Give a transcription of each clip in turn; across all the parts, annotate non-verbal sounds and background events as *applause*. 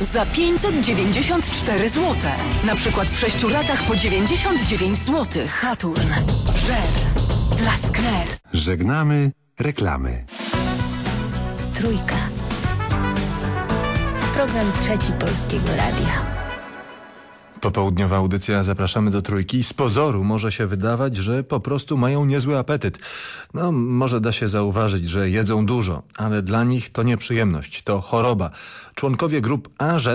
za 594 zł. Na przykład w 6 latach po 99 zł. Saturn. Żer. Laskner. Żegnamy reklamy. Trójka. Program trzeci Polskiego Radia. Popołudniowa audycja Zapraszamy do Trójki. Z pozoru może się wydawać, że po prostu mają niezły apetyt. No, może da się zauważyć, że jedzą dużo, ale dla nich to nieprzyjemność, to choroba. Członkowie grup AZ,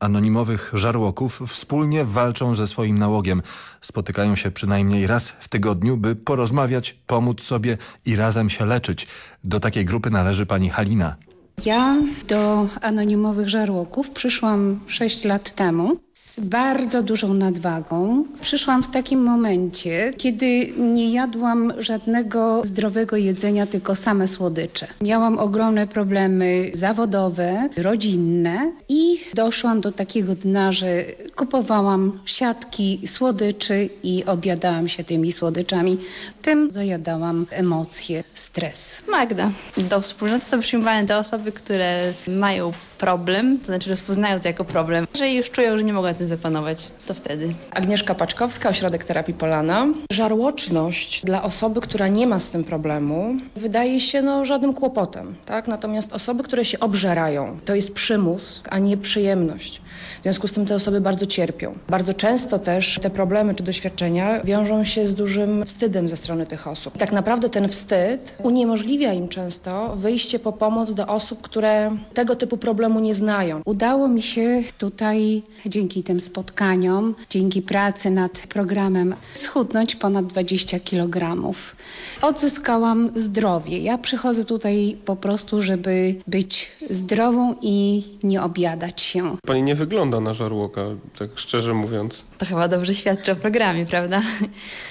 anonimowych żarłoków, wspólnie walczą ze swoim nałogiem. Spotykają się przynajmniej raz w tygodniu, by porozmawiać, pomóc sobie i razem się leczyć. Do takiej grupy należy pani Halina. Ja do anonimowych żarłoków przyszłam 6 lat temu z bardzo dużą nadwagą. Przyszłam w takim momencie, kiedy nie jadłam żadnego zdrowego jedzenia, tylko same słodycze. Miałam ogromne problemy zawodowe, rodzinne i doszłam do takiego dna, że kupowałam siatki słodyczy i obiadałam się tymi słodyczami. Tym zajadałam emocje, stres. Magda. Do wspólnoty są przyjmowane te osoby, które mają problem, to znaczy rozpoznają to jako problem. Jeżeli już czują, że nie mogą tym zapanować, to wtedy. Agnieszka Paczkowska, Ośrodek Terapii Polana. Żarłoczność dla osoby, która nie ma z tym problemu, wydaje się no, żadnym kłopotem. Tak? Natomiast osoby, które się obżerają, to jest przymus, a nie przyjemność. W związku z tym te osoby bardzo cierpią. Bardzo często też te problemy czy doświadczenia wiążą się z dużym wstydem ze strony tych osób. Tak naprawdę ten wstyd uniemożliwia im często wyjście po pomoc do osób, które tego typu problemu nie znają. Udało mi się tutaj dzięki tym spotkaniom, dzięki pracy nad programem schudnąć ponad 20 kg. Odzyskałam zdrowie. Ja przychodzę tutaj po prostu, żeby być zdrową i nie obiadać się. Pani nie wygląda na żarłoka, tak szczerze mówiąc. To chyba dobrze świadczy o programie, prawda?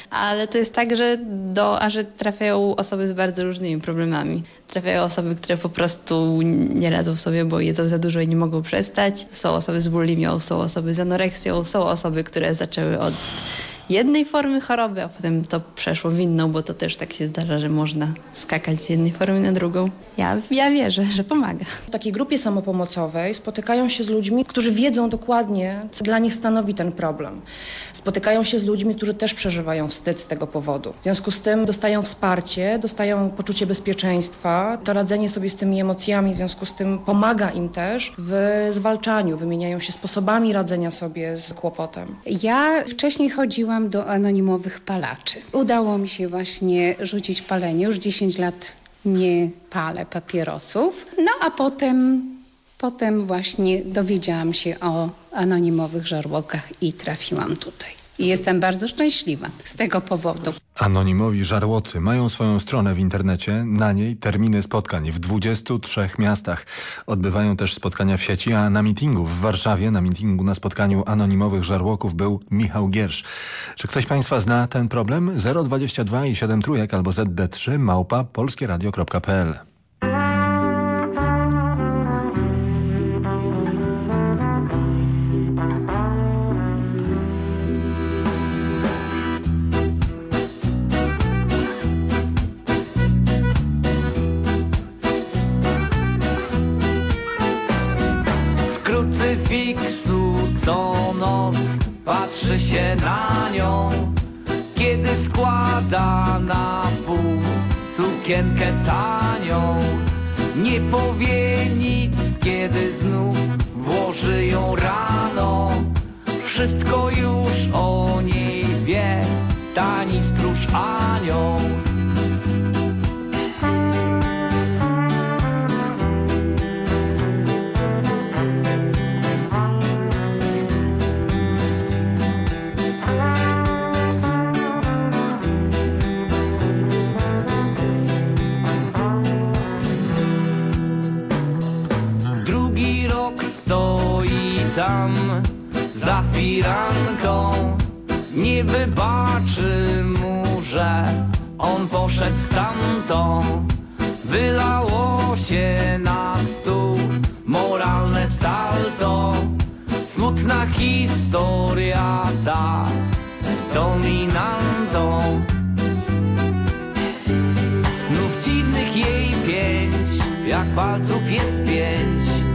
Ale to jest tak, że do Aże trafiają osoby z bardzo różnymi problemami. Trafiają osoby, które po prostu nie radzą sobie, bo jedzą za dużo i nie mogą przestać. Są osoby z bulimią, są osoby z anoreksją, są osoby, które zaczęły od jednej formy choroby, a potem to przeszło w inną, bo to też tak się zdarza, że można skakać z jednej formy na drugą. Ja, ja wierzę, że pomaga. W takiej grupie samopomocowej spotykają się z ludźmi, którzy wiedzą dokładnie, co dla nich stanowi ten problem. Spotykają się z ludźmi, którzy też przeżywają wstyd z tego powodu. W związku z tym dostają wsparcie, dostają poczucie bezpieczeństwa. To radzenie sobie z tymi emocjami w związku z tym pomaga im też w zwalczaniu, wymieniają się sposobami radzenia sobie z kłopotem. Ja wcześniej chodziłam do anonimowych palaczy. Udało mi się właśnie rzucić palenie. Już 10 lat nie palę papierosów. No a potem, potem właśnie dowiedziałam się o anonimowych żarłokach i trafiłam tutaj. I jestem bardzo szczęśliwa z tego powodu. Anonimowi żarłocy mają swoją stronę w internecie. Na niej terminy spotkań w 23 miastach. Odbywają też spotkania w sieci, a na mitingu w Warszawie, na mitingu na spotkaniu anonimowych żarłoków był Michał Giersz. Czy ktoś Państwa zna ten problem? 022 i 7 trójek albo ZD3 małpa polskieradio.pl wybaczy mu, że on poszedł stamtą Wylało się na stół moralne salto. Smutna historia ta z dominantą. Znów dziwnych jej pięć, jak palców jest pięć.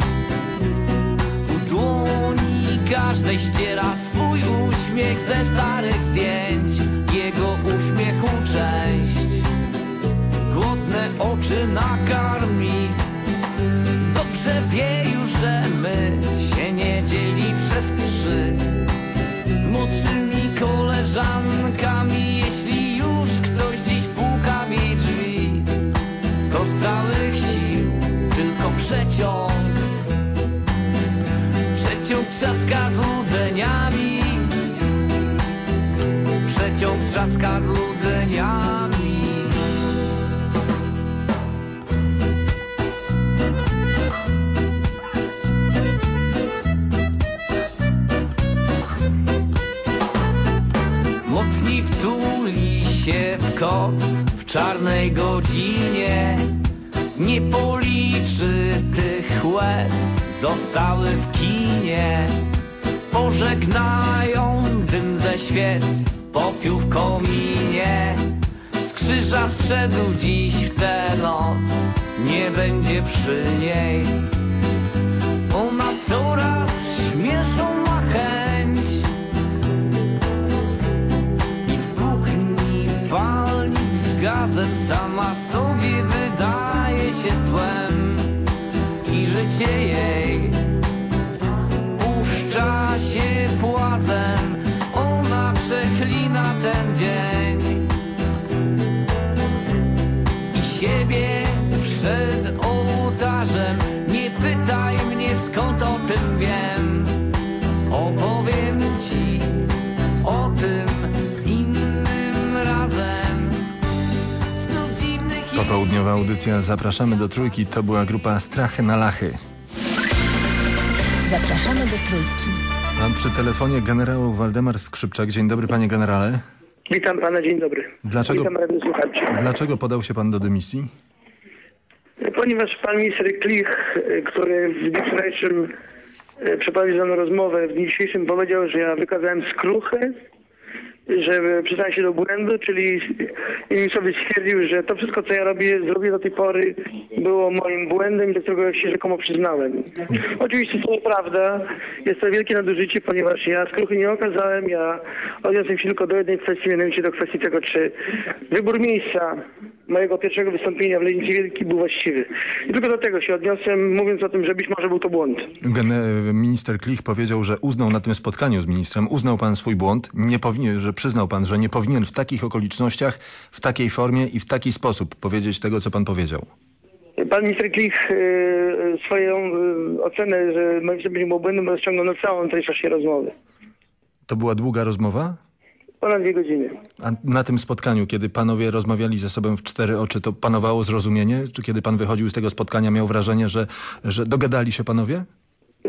Każdej ściera swój uśmiech ze starych zdjęć Jego uśmiechu część Głodne oczy nakarmi. Dobrze wie już, że my się nie dzieli przez trzy. Z młodszymi koleżankami Jeśli już ktoś dziś puka mi drzwi. To z całych sił tylko przeciąg Przeciąg trzaska złudzeniami Przeciąg trzaska złudzeniami Mocni wtuli się w koc w czarnej godzinie. Nie policzy tych łez zostałych w kinie. Pożegnają dym ze świec, popiół w kominie. Z krzyża zszedł dziś w tę noc, nie będzie przy niej. Ona coraz śmieszą ma chęć. I w kuchni palnik z gazet sama sobie wydaje się tłem. I życie jej Popołudniowa audycja Zapraszamy do Trójki to była grupa Strachy na Lachy. Zapraszamy do Trójki. Mam przy telefonie generał Waldemar Skrzypczak. Dzień dobry panie generale. Witam pana, dzień dobry. Dlaczego- Witam. Dlaczego podał się pan do dymisji? Ponieważ pan minister Klich, który w dniu wczorajszym e, przeprowadził ze mną rozmowę, w dniu dzisiejszym powiedział, że ja wykazałem skruchę, że przyznałem się do błędu, czyli innymi słowy stwierdził, że to wszystko, co ja robię, zrobię do tej pory, było moim błędem i do którego się rzekomo przyznałem. Oczywiście to nieprawda. Jest to wielkie nadużycie, ponieważ ja skruchy nie okazałem. Ja odniosłem się tylko do jednej kwestii, mianowicie do kwestii tego, czy wybór miejsca mojego pierwszego wystąpienia w Legnicy Wielki był właściwy. I tylko do tego się odniosłem, mówiąc o tym, że być może był to błąd. Minister Klich powiedział, że uznał na tym spotkaniu z ministrem, uznał pan swój błąd, nie powinien, że przyznał pan, że nie powinien w takich okolicznościach, w takiej formie i w taki sposób powiedzieć tego, co pan powiedział. Pan minister Klich e, swoją e, ocenę, że moim wystąpieniem było błędem, rozciągnął na całą treść naszej rozmowy. To była długa rozmowa? Ponad dwie godziny. A na tym spotkaniu, kiedy panowie rozmawiali ze sobą w cztery oczy, to panowało zrozumienie? Czy kiedy pan wychodził z tego spotkania, miał wrażenie, że, że dogadali się panowie?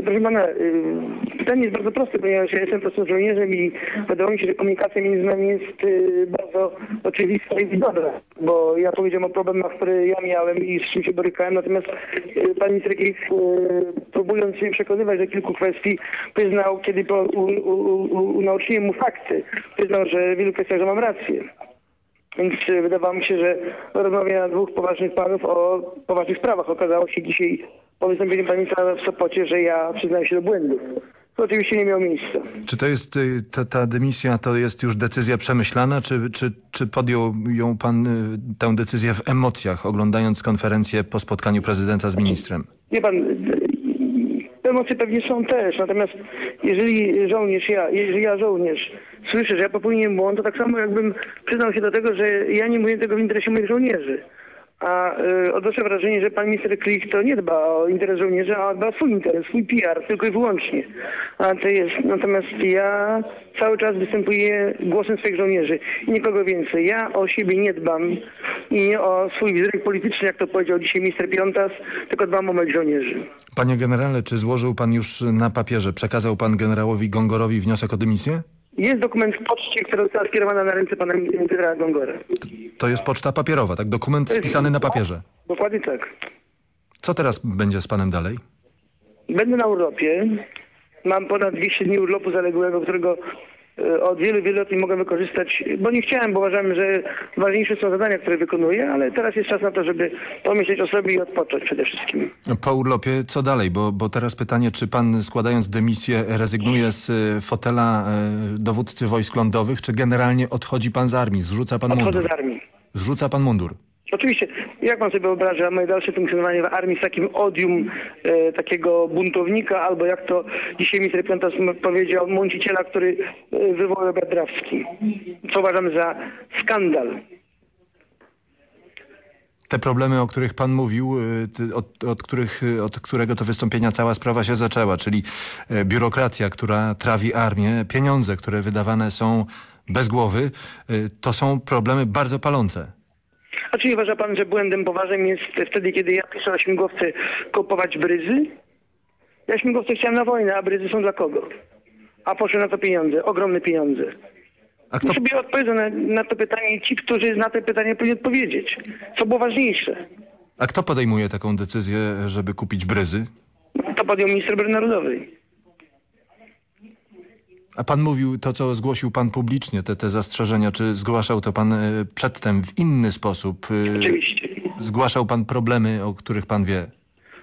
Proszę pana, y, pytanie jest bardzo proste, ponieważ ja jestem po prostu żołnierzem i wydaje mi się, że komunikacja między nami jest y, bardzo oczywista i dobra, bo ja powiedziałem o problemach, które ja miałem i z czym się borykałem, natomiast y, pan minister próbując mnie przekonywać do kilku kwestii, przyznał, kiedy po, u, u, u, unauczyłem mu fakty, przyznał, że w wielu kwestiach, że mam rację. Więc wydawało mi się, że rozmawia dwóch poważnych panów o poważnych sprawach. Okazało się dzisiaj po wystąpieniu pani w Sopocie, że ja przyznaję się do błędów. To oczywiście nie miało miejsca. Czy to jest, y, ta, ta dymisja to jest już decyzja przemyślana, czy, czy, czy podjął ją pan y, tę decyzję w emocjach, oglądając konferencję po spotkaniu prezydenta z ministrem? Wie pan, emocje pewnie są też, natomiast jeżeli żołnierz, ja, jeżeli ja żołnierz słyszę, że ja popełniłem błąd, to tak samo jakbym przyznał się do tego, że ja nie mówię tego w interesie moich żołnierzy. A y, odnoszę wrażenie, że pan minister Klich to nie dba o interes żołnierzy, a dba o swój interes, swój PR, tylko i wyłącznie. A to jest, natomiast ja cały czas występuję głosem swoich żołnierzy i nikogo więcej. Ja o siebie nie dbam i nie o swój wizerunek polityczny, jak to powiedział dzisiaj minister Piontas, tylko dbam o moich żołnierzy. Panie generale, czy złożył pan już na papierze, przekazał pan generałowi Gongorowi wniosek o dymisję? Jest dokument w poczcie, która została skierowana na ręce pana ministra Gongora. To jest poczta papierowa, tak? Dokument spisany na papierze. Dokładnie tak. Co teraz będzie z panem dalej? Będę na urlopie. Mam ponad 200 dni urlopu zaległego, którego od wielu, wielu lat nie mogłem wykorzystać, bo nie chciałem, bo uważałem, że ważniejsze są zadania, które wykonuję, ale teraz jest czas na to, żeby pomyśleć o sobie i odpocząć przede wszystkim. Po urlopie co dalej? Bo, bo teraz pytanie, czy pan składając dymisję rezygnuje z e, fotela e, dowódcy wojsk lądowych, czy generalnie odchodzi pan z armii? Zrzuca pan Odchodzę mundur? z armii. Zrzuca pan mundur. Oczywiście, jak pan sobie wyobraża moje dalsze funkcjonowanie w armii z takim odium e, takiego buntownika, albo jak to dzisiaj minister Piątas powiedział, mąciciela, który e, wywołał Bedrawski. Co uważam za skandal. Te problemy, o których pan mówił, ty- od, od, których, y, od którego to wystąpienia cała sprawa się zaczęła, czyli e, biurokracja, która trawi armię, pieniądze, które wydawane są bez głowy, to są problemy bardzo palące. A czy nie uważa pan, że błędem poważnym jest wtedy, kiedy ja piszę na śmigłowce kupować bryzy? Ja śmigłowce chciałem na wojnę, a bryzy są dla kogo? A poszły na to pieniądze, ogromne pieniądze. A kto, sobie odpowiedzą na, na to pytanie ci, którzy na to pytanie powinni odpowiedzieć. Co było ważniejsze? a kto podejmuje taką decyzję, żeby kupić bryzy? To podjął minister obrony narodowej. A pan mówił to, co zgłosił pan publicznie, te, te zastrzeżenia. Czy zgłaszał to pan y, przedtem w inny sposób? Y, Oczywiście. Zgłaszał pan problemy, o których pan wie?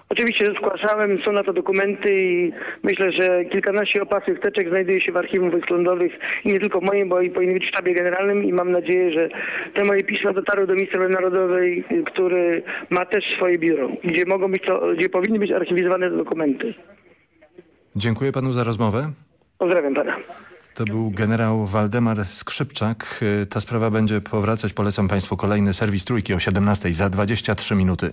Oczywiście, zgłaszałem, są na to dokumenty i myślę, że kilkanaście opasłych teczek znajduje się w archiwum wojsk lądowych i nie tylko w moim, bo i powinny być w sztabie generalnym i mam nadzieję, że te moje pisma dotarły do ministra narodowej, który ma też swoje biuro, gdzie mogą być to, gdzie powinny być archiwizowane te dokumenty. Dziękuję panu za rozmowę. Pozdrawiam pana. To był generał Waldemar Skrzypczak. Ta sprawa będzie powracać. Polecam państwu kolejny serwis Trójki o 17 za 23 minuty.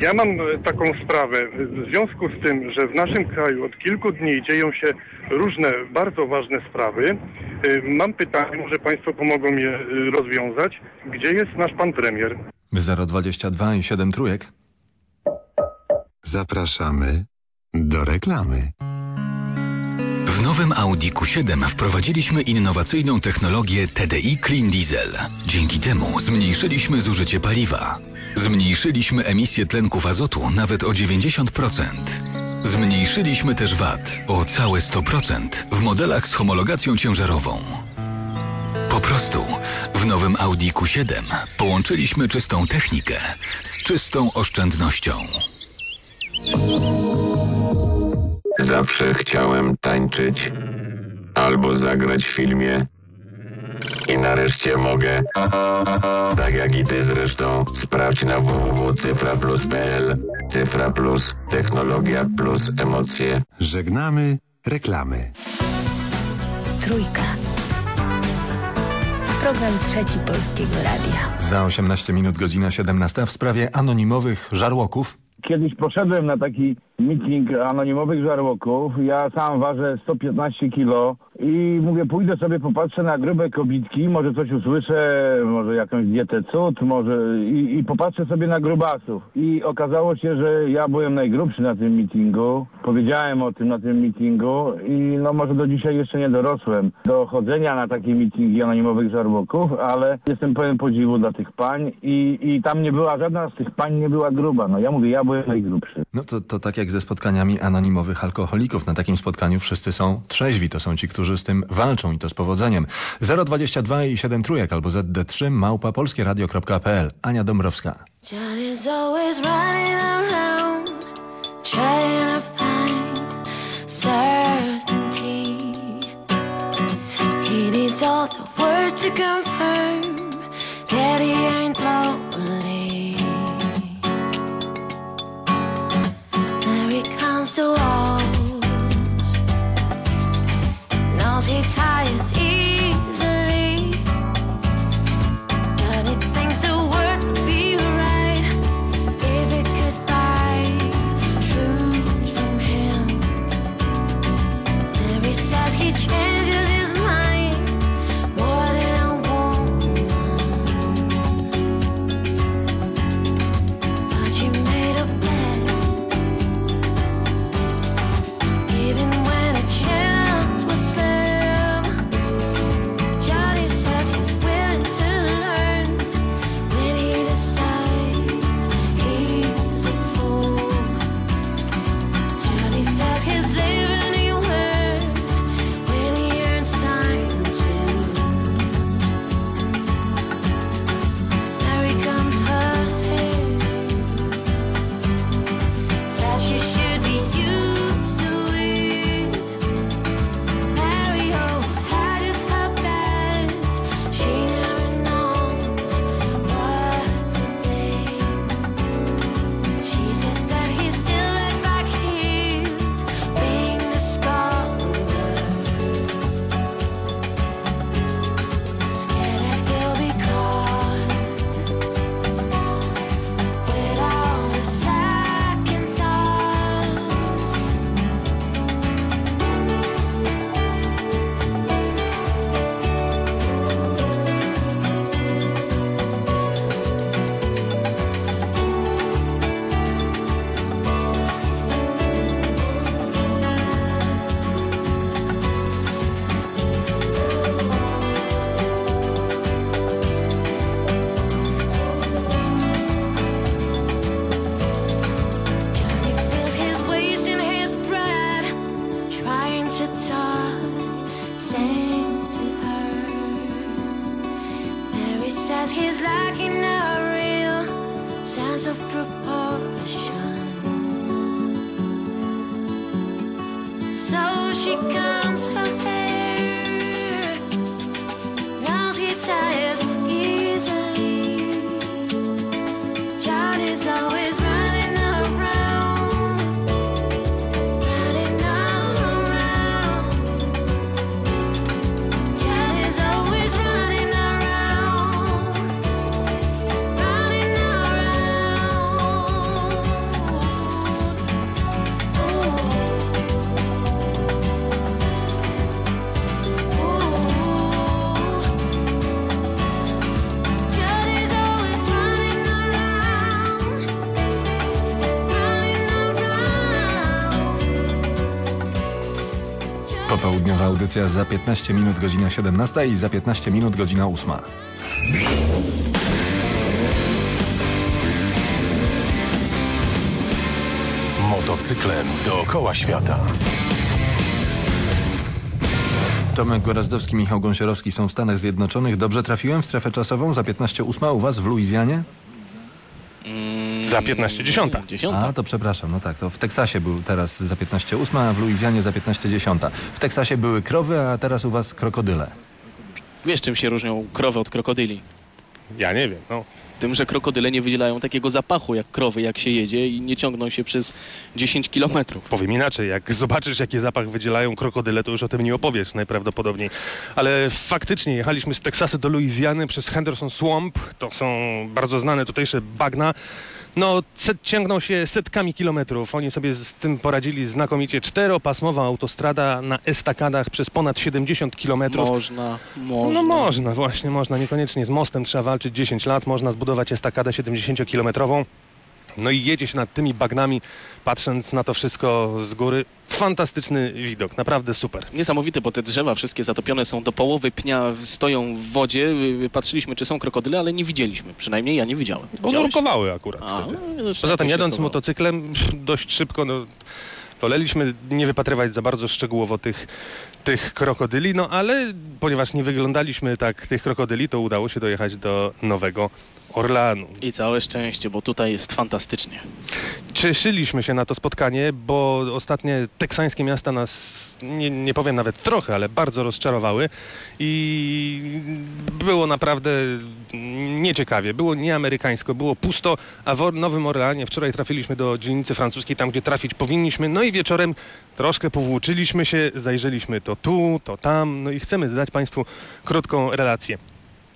Ja mam e, taką sprawę. W związku z tym, że w naszym kraju od kilku dni dzieją się różne bardzo ważne sprawy, e, mam pytanie, może Państwo pomogą je e, rozwiązać. Gdzie jest nasz pan premier? 022 i 7 trójek. Zapraszamy do reklamy. W nowym Audi Q7 wprowadziliśmy innowacyjną technologię TDI Clean Diesel. Dzięki temu zmniejszyliśmy zużycie paliwa. Zmniejszyliśmy emisję tlenków azotu nawet o 90%. Zmniejszyliśmy też VAT o całe 100% w modelach z homologacją ciężarową. Po prostu w nowym Audi Q7 połączyliśmy czystą technikę z czystą oszczędnością. Zawsze chciałem tańczyć albo zagrać w filmie. I nareszcie mogę. *laughs* Tak jak i ty zresztą. Sprawdź na www.cyfraplus.pl. Cyfra Plus. Technologia plus emocje. Żegnamy reklamy. Trójka. Program trzeci Polskiego Radia. Za 18 minut godzina 17 w sprawie anonimowych żarłoków. Kiedyś poszedłem na taki meeting anonimowych żarłoków. Ja sam ważę 115 kilo i mówię, pójdę sobie, popatrzę na grube kobitki, może coś usłyszę, może jakąś dietę cud, może i, i popatrzę sobie na grubasów. I okazało się, że ja byłem najgrubszy na tym meetingu. Powiedziałem o tym na tym meetingu i no może do dzisiaj jeszcze nie dorosłem do chodzenia na takie meetingi anonimowych żarłoków, ale jestem pełen podziwu dla tych pań i, i tam nie była, żadna z tych pań nie była gruba. No ja mówię, ja byłem najgrubszy. No to, to tak jak ze spotkaniami anonimowych alkoholików. Na takim spotkaniu wszyscy są trzeźwi. To są ci, którzy z tym walczą i to z powodzeniem. 022 i 7 trójek albo ZD3 małpa polskieradio.pl. Ania Dąbrowska. He needs all the words to confirm that he ain't lonely. Popołudniowa audycja za 15 minut godzina 17 i za 15 minut godzina 8. Motocyklem dookoła świata. Tomek Gorazdowski, Michał Gąsiorowski są w Stanach Zjednoczonych. Dobrze trafiłem w strefę czasową za 15.08 u was w Luizjanie? Za 15.10. A, to przepraszam, no tak, to w Teksasie był teraz za 15.08, a w Luizjanie za 15.10. W Teksasie były krowy, a teraz u was krokodyle. Wiesz, czym się różnią krowy od krokodyli? Ja nie wiem, no. Tym, że krokodyle nie wydzielają takiego zapachu jak krowy, jak się jedzie i nie ciągną się przez 10 kilometrów. Powiem inaczej, jak zobaczysz jaki zapach wydzielają krokodyle, to już o tym nie opowiesz najprawdopodobniej. Ale faktycznie jechaliśmy z Teksasu do Luizjany przez Henderson Swamp, to są bardzo znane tutejsze bagna. No, set, ciągną się setkami kilometrów. Oni sobie z tym poradzili znakomicie. Czteropasmowa autostrada na estakadach przez ponad 70 kilometrów. Można, można. No można, właśnie można. Niekoniecznie z mostem trzeba walczyć 10 lat. Można zbudować estakadę 70-kilometrową. No i jedzie się nad tymi bagnami, patrząc na to wszystko z góry. Fantastyczny widok, naprawdę super. Niesamowite, bo te drzewa wszystkie zatopione są do połowy pnia, stoją w wodzie. Patrzyliśmy, czy są krokodyle, ale nie widzieliśmy. Przynajmniej ja nie widziałem. Bo nurkowały akurat A, wtedy. no, zresztą Poza tym jadąc schowało. motocyklem dość szybko, no, woleliśmy nie wypatrywać za bardzo szczegółowo tych, tych krokodyli, no ale ponieważ nie wyglądaliśmy tak tych krokodyli, to udało się dojechać do Nowego Orleanu. I całe szczęście, bo tutaj jest fantastycznie. Cieszyliśmy się na to spotkanie, bo ostatnie teksańskie miasta nas, nie, nie powiem nawet trochę, ale bardzo rozczarowały i było naprawdę nieciekawie, było nieamerykańsko, było pusto, a w Nowym Orleanie wczoraj trafiliśmy do dzielnicy francuskiej, tam gdzie trafić powinniśmy, no i wieczorem troszkę powłóczyliśmy się, zajrzeliśmy to tu, to tam, no i chcemy dać Państwu krótką relację.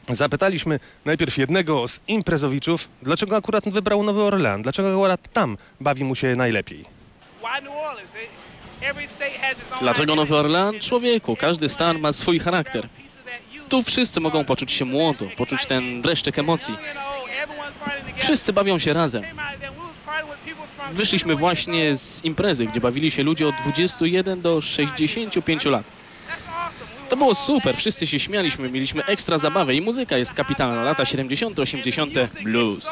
Zapytaliśmy najpierw jednego z imprezowiczów, dlaczego akurat wybrał Nowy Orlean, dlaczego akurat tam bawi mu się najlepiej. Dlaczego Nowy Orlean? Człowieku, każdy stan ma swój charakter. Tu wszyscy mogą poczuć się młodo, poczuć ten dreszczyk emocji. Wszyscy bawią się razem. Wyszliśmy właśnie z imprezy, gdzie bawili się ludzie od 21 do 65 lat. To było super, wszyscy się śmialiśmy, mieliśmy ekstra zabawę i muzyka jest kapitalna. Lata 70., 80., blues.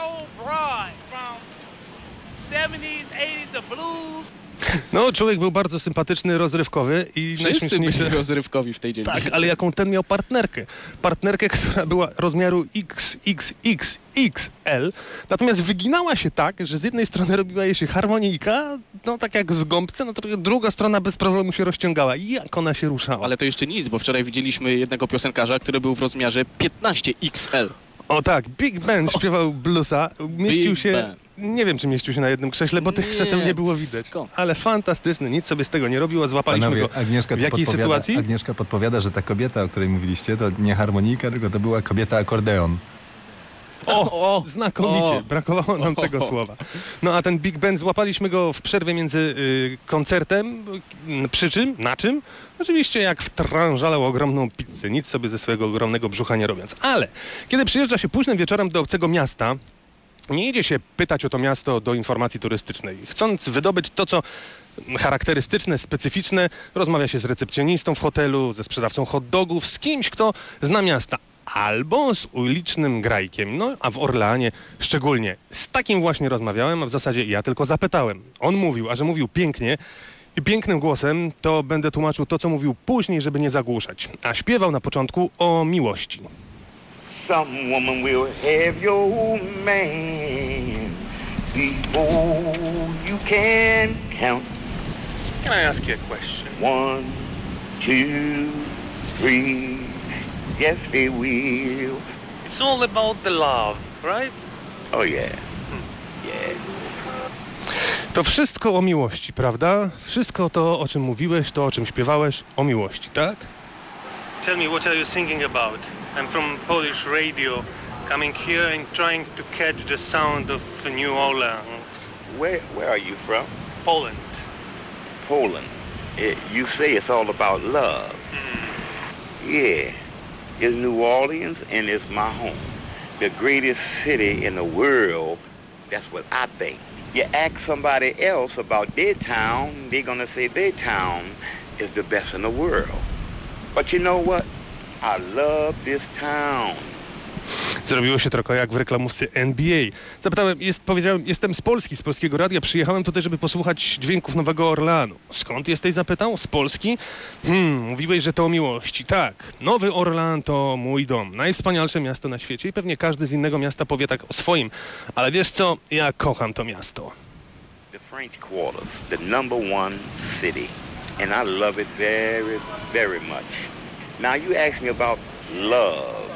No, człowiek był bardzo sympatyczny, rozrywkowy i Wszyscy byli rozrywkowi w tej dzielnicy. Tak, ale jaką ten miał partnerkę? Partnerkę, która była rozmiaru XXXXL, natomiast wyginała się tak, że z jednej strony robiła jej się harmonijka, no tak jak z gąbce, no to druga strona bez problemu się rozciągała. I jak ona się ruszała? Ale to jeszcze nic, bo wczoraj widzieliśmy jednego piosenkarza, który był w rozmiarze 15XL. O tak, Big Ben śpiewał bluesa, mieścił Big się... Ben. Nie wiem, czy mieścił się na jednym krześle, bo tych krzeseł nie było widać. Ale fantastyczny, nic sobie z tego nie robiło, złapaliśmy Panowie, go. Agnieszka w jakiej sytuacji? Agnieszka podpowiada, że ta kobieta, o której mówiliście, to nie harmonika, tylko to była kobieta akordeon. O, znakomicie, O. brakowało nam tego O. słowa. No a ten Big Ben, złapaliśmy go w przerwie między y, koncertem, przy czym, na czym? Oczywiście jak wtrążalał ogromną pizzę, nic sobie ze swojego ogromnego brzucha nie robiąc. Ale kiedy przyjeżdża się późnym wieczorem do obcego miasta, nie idzie się pytać o to miasto do informacji turystycznej. Chcąc wydobyć to, co charakterystyczne, specyficzne, rozmawia się z recepcjonistą w hotelu, ze sprzedawcą hot dogów, z kimś, kto zna miasta. Albo z ulicznym grajkiem. No, a w Orleanie szczególnie. Z takim właśnie rozmawiałem, a w zasadzie ja tylko zapytałem. On mówił, a że mówił pięknie i pięknym głosem, to będę tłumaczył to, co mówił później, żeby nie zagłuszać. A śpiewał na początku o miłości. Some woman will have your man before you can count. Can I ask you a question? One, two, three. Yes, they will. It's all about the love, right? Oh yeah, yeah. To wszystko o miłości, prawda? Wszystko to, o czym mówiłeś, to, o czym śpiewałeś, o miłości, tak? Tell me, what are you singing about? I'm from Polish radio, coming here and trying to catch the sound of New Orleans. Where Where are you from? Poland. Poland. Eh, you say it's all about love. Yeah, it's New Orleans and it's my home, the greatest city in the world. That's what I think. You ask somebody else about their town, they're gonna say their town is the best in the world. But you know what? I love this town. Zrobiło się trochę jak w reklamówce NBA. Zapytałem, jest, powiedziałem, jestem z Polski, z Polskiego Radia. Przyjechałem tutaj, żeby posłuchać dźwięków Nowego Orleanu. Skąd jesteś, zapytał? Z Polski? Hmm, mówiłeś, że to o miłości. Tak, Nowy Orlean to mój dom. Najwspanialsze miasto na świecie i pewnie każdy z innego miasta powie tak o swoim. Ale wiesz co? Ja kocham to miasto. The French Quarters, the number one city. And I love it very, very much. Now you ask me about love.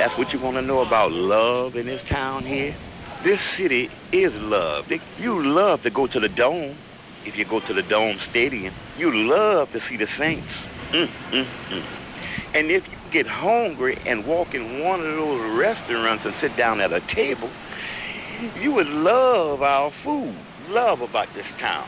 That's what you want to know about love in this town here? This city is love. You love to go to the Dome. If you go to the Dome Stadium, you love to see the Saints. Mm, mm, mm. And if you get hungry and walk in one of those restaurants and sit down at a table, you would love our food, love about this town.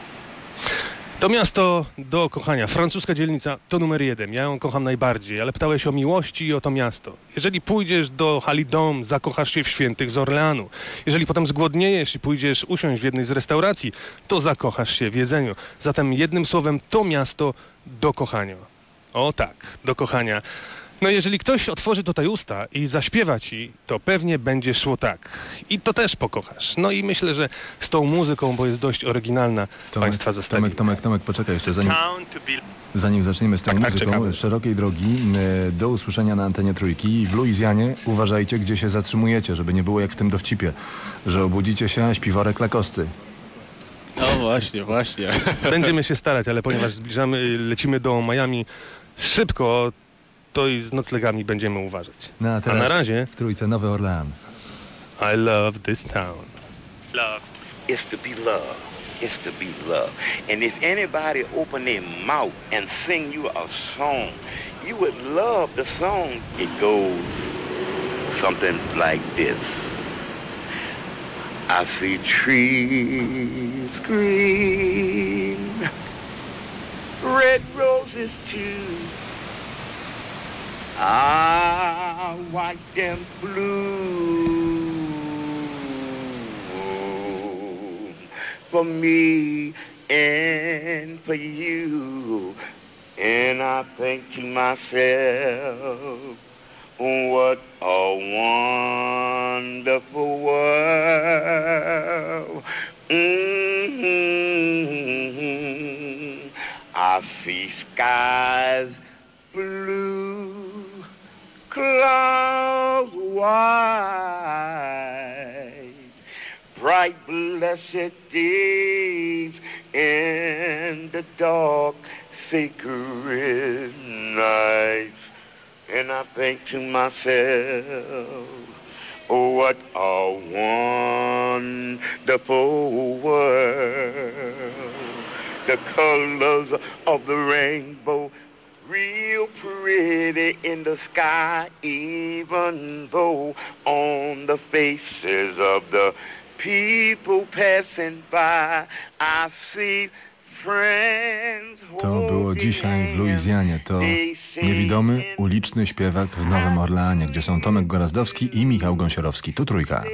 To miasto do kochania. Francuska dzielnica to numer jeden. Ja ją kocham najbardziej, ale pytałeś o miłości i o to miasto. Jeżeli pójdziesz do Halidom, zakochasz się w świętych z Orleanu. Jeżeli potem zgłodniejesz i pójdziesz usiąść w jednej z restauracji, to zakochasz się w jedzeniu. Zatem jednym słowem to miasto do kochania. O tak, do kochania. No jeżeli ktoś otworzy tutaj usta i zaśpiewa ci, to pewnie będzie szło tak. I to też pokochasz. No i myślę, że z tą muzyką, bo jest dość oryginalna, Państwa zostawi. Tomek, Tomek, Tomek, poczekaj jeszcze, zanim, zanim zaczniemy z tą Tak, tak, muzyką. czekamy. szerokiej drogi, do usłyszenia na antenie trójki. W Luizjanie uważajcie, gdzie się zatrzymujecie, żeby nie było jak w tym dowcipie, że obudzicie się, a śpiworek lakosty. No właśnie, właśnie. Będziemy się starać, ale ponieważ zbliżamy, lecimy do Miami szybko, to i z noclegami będziemy uważać. No a A na razie w trójce Nowy Orlean. I love this town. love. It's to be loved. It's to be loved. And if anybody open their mouth and sing you a song, you would love the song. It goes something like this. I see trees green, red roses too. I white and blue for me and for you. And I think to myself, what a wonderful world. Mhm. I see skies blue, clouds white, bright blessed days in the dark sacred nights. And I think to myself, oh, what a wonderful world. The colors of the rainbow, real pretty in the sky, even though on the faces of the people passing by, I see friends To było dzisiaj w Luizjanie. To niewidomy, uliczny śpiewak w Nowym Orleanie, gdzie są Tomek Gorazdowski i Michał Gąsiorowski. Tu trójka.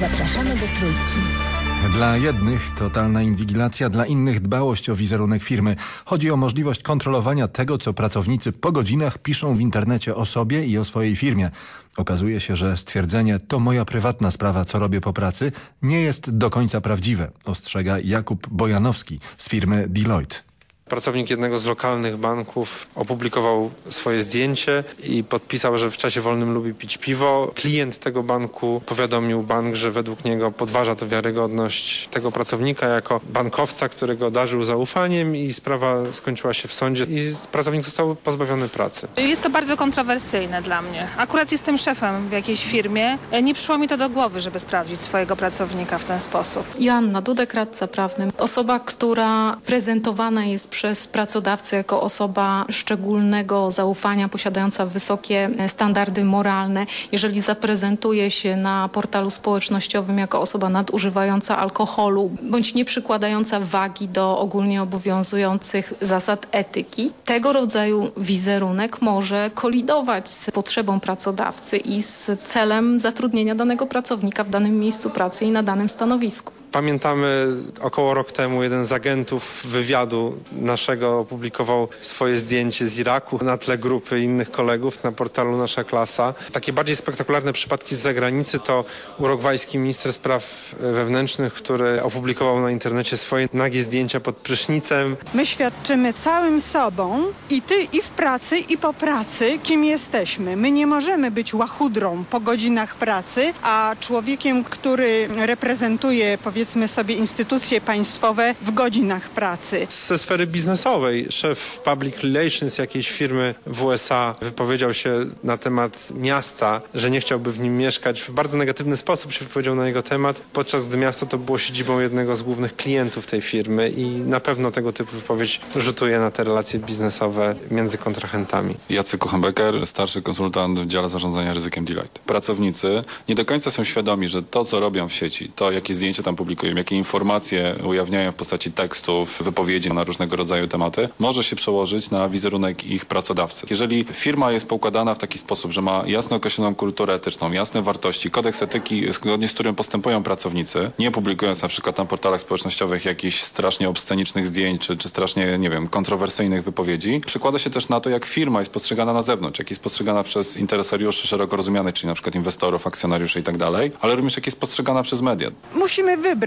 Zapraszamy do trójki. Dla jednych totalna inwigilacja, dla innych dbałość o wizerunek firmy. Chodzi o możliwość kontrolowania tego, co pracownicy po godzinach piszą w internecie o sobie i o swojej firmie. Okazuje się, że stwierdzenie to moja prywatna sprawa, co robię po pracy, nie jest do końca prawdziwe, ostrzega Jakub Bojanowski z firmy Deloitte. Pracownik jednego z lokalnych banków opublikował swoje zdjęcie i podpisał, że w czasie wolnym lubi pić piwo. Klient tego banku powiadomił bank, że według niego podważa to wiarygodność tego pracownika jako bankowca, którego darzył zaufaniem i sprawa skończyła się w sądzie i pracownik został pozbawiony pracy. Jest to bardzo kontrowersyjne dla mnie. Akurat jestem szefem w jakiejś firmie. Nie przyszło mi to do głowy, żeby sprawdzić swojego pracownika w ten sposób. Joanna Dudek, radca prawny. Osoba, która prezentowana jest przez pracodawcę jako osoba szczególnego zaufania, posiadająca wysokie standardy moralne. Jeżeli zaprezentuje się na portalu społecznościowym jako osoba nadużywająca alkoholu, bądź nie przykładająca wagi do ogólnie obowiązujących zasad etyki, tego rodzaju wizerunek może kolidować z potrzebą pracodawcy i z celem zatrudnienia danego pracownika w danym miejscu pracy i na danym stanowisku. Pamiętamy około rok temu jeden z agentów wywiadu naszego opublikował swoje zdjęcie z Iraku na tle grupy innych kolegów na portalu Nasza Klasa. Takie bardziej spektakularne przypadki z zagranicy to urugwajski minister spraw wewnętrznych, który opublikował na internecie swoje nagie zdjęcia pod prysznicem. My świadczymy całym sobą i ty i w pracy i po pracy, kim jesteśmy. My nie możemy być łachudrą po godzinach pracy, a człowiekiem, który reprezentuje powiedzmy sobie instytucje państwowe w godzinach pracy. Ze sfery biznesowej szef public relations jakiejś firmy w USA wypowiedział się na temat miasta, że nie chciałby w nim mieszkać. W bardzo negatywny sposób się wypowiedział na jego temat, podczas gdy miasto to było siedzibą jednego z głównych klientów tej firmy i na pewno tego typu wypowiedź rzutuje na te relacje biznesowe między kontrahentami. Jacek Kuchenbecker, starszy konsultant w dziale zarządzania ryzykiem Delight. Pracownicy nie do końca są świadomi, że to, co robią w sieci, to, jakie zdjęcia tam publikują, jakie informacje ujawniają w postaci tekstów, wypowiedzi na różnego rodzaju tematy, może się przełożyć na wizerunek ich pracodawcy. Jeżeli firma jest poukładana w taki sposób, że ma jasno określoną kulturę etyczną, jasne wartości, kodeks etyki, zgodnie z którym postępują pracownicy, nie publikując na przykład na portalach społecznościowych jakichś strasznie obscenicznych zdjęć, czy, czy strasznie, nie wiem, kontrowersyjnych wypowiedzi, przekłada się też na to, jak firma jest postrzegana na zewnątrz, jak jest postrzegana przez interesariuszy szeroko rozumianych, czyli na przykład inwestorów, akcjonariuszy i tak ale również jak jest postrzegana przez media. Musimy wybrać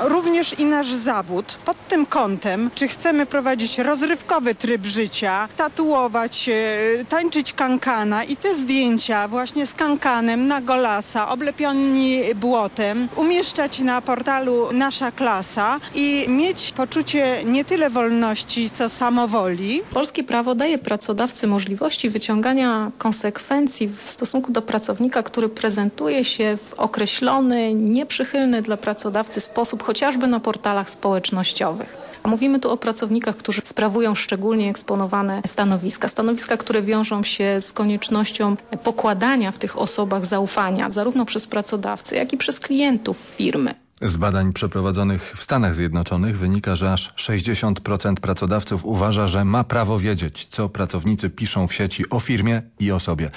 również i nasz zawód pod tym kątem, czy chcemy prowadzić rozrywkowy tryb życia, tatuować się, tańczyć kankana i te zdjęcia właśnie z kankanem na golasa, oblepioni błotem, umieszczać na portalu Nasza Klasa i mieć poczucie nie tyle wolności, co samowoli. Polskie prawo daje pracodawcy możliwości wyciągania konsekwencji w stosunku do pracownika, który prezentuje się w określony, nieprzychylny dla pracodawcy sposób, chociażby na portalach społecznościowych. Mówimy tu o pracownikach, którzy sprawują szczególnie eksponowane stanowiska. Stanowiska, które wiążą się z koniecznością pokładania w tych osobach zaufania, zarówno przez pracodawcę, jak i przez klientów firmy. Z badań przeprowadzonych w Stanach Zjednoczonych wynika, że aż 60% pracodawców uważa, że ma prawo wiedzieć, co pracownicy piszą w sieci o firmie i o sobie.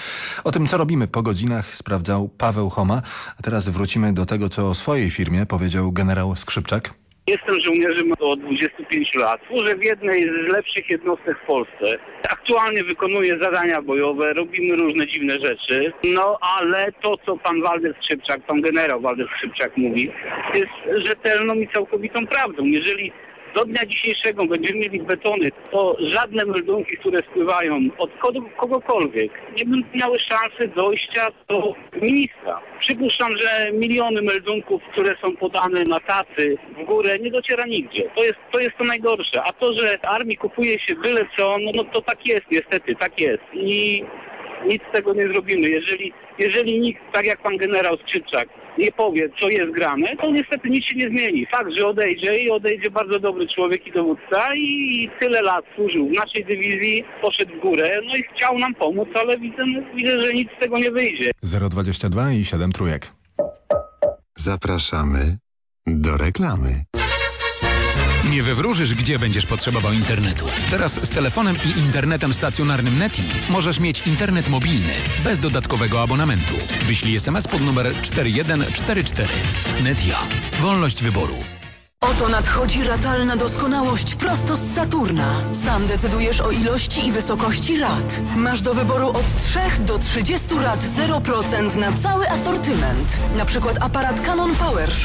O tym, co robimy po godzinach, sprawdzał Paweł Homa. A teraz wrócimy do tego, co o swojej firmie powiedział generał Skrzypczak. Jestem żołnierzem od 25 lat. Służę w jednej z lepszych jednostek w Polsce. Aktualnie wykonuję zadania bojowe, robimy różne dziwne rzeczy. No ale to, co pan Waldek Skrzypczak, pan generał Waldek Skrzypczak mówi, jest rzetelną i całkowitą prawdą. Jeżeli do dnia dzisiejszego będziemy mieli betony, to żadne meldunki, które spływają od kogo- kogokolwiek, nie będą miały szansy dojścia do ministra. Przypuszczam, że miliony meldunków, które są podane na tacy w górę, nie dociera nigdzie. To jest to, jest to najgorsze. A to, że armii kupuje się byle co, no, no to tak jest niestety, tak jest. I nic z tego nie zrobimy. Jeżeli, jeżeli nikt, tak jak pan generał Skrzypczak, nie powie, co jest grane, to niestety nic się nie zmieni. Fakt, że odejdzie i odejdzie bardzo dobry człowiek i dowódca i tyle lat służył w naszej dywizji, poszedł w górę, no i chciał nam pomóc, ale widzę, widzę że nic z tego nie wyjdzie. 022 i 7 trójek. Zapraszamy do reklamy. Nie wywróżysz, gdzie będziesz potrzebował internetu. Teraz z telefonem i internetem stacjonarnym Neti możesz mieć internet mobilny bez dodatkowego abonamentu. Wyślij SMS pod numer 4144. Netia. Wolność wyboru. Oto nadchodzi ratalna doskonałość prosto z Saturna. Sam decydujesz o ilości i wysokości rat. Masz do wyboru od 3 do 30 rat 0% na cały asortyment. Na przykład aparat Canon PowerShot.